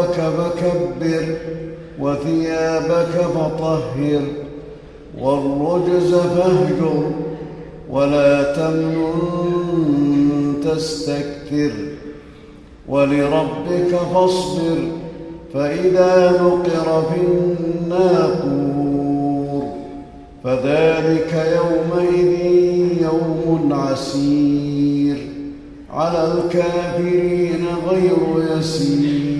وربك فكبر وثيابك فطهر والرجز فاهجر ولا تمنن تستكثر ولربك فاصبر فإذا نقر في الناقور فذلك يومئذ يوم عسير على الكافرين غير يسير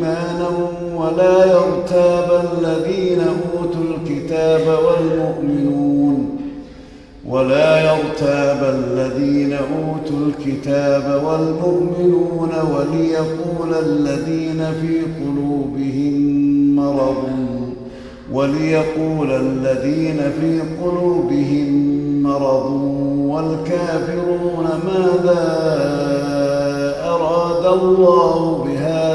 إيمانا ولا يرتاب الذين أوتوا الكتاب والمؤمنون ولا يرتاب الذين أوتوا الكتاب والمؤمنون وليقول الذين في قلوبهم مرض وليقول الذين في قلوبهم مرض والكافرون ماذا أراد الله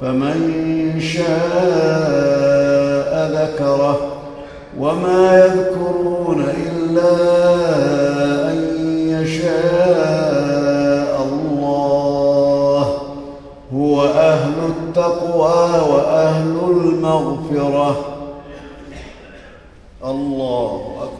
فمن شاء ذكره وما يذكرون إلا أن يشاء الله. هو أهل التقوى وأهل المغفرة. الله أكبر.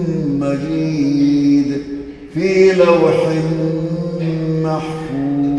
مجيد في لوح محفوظ.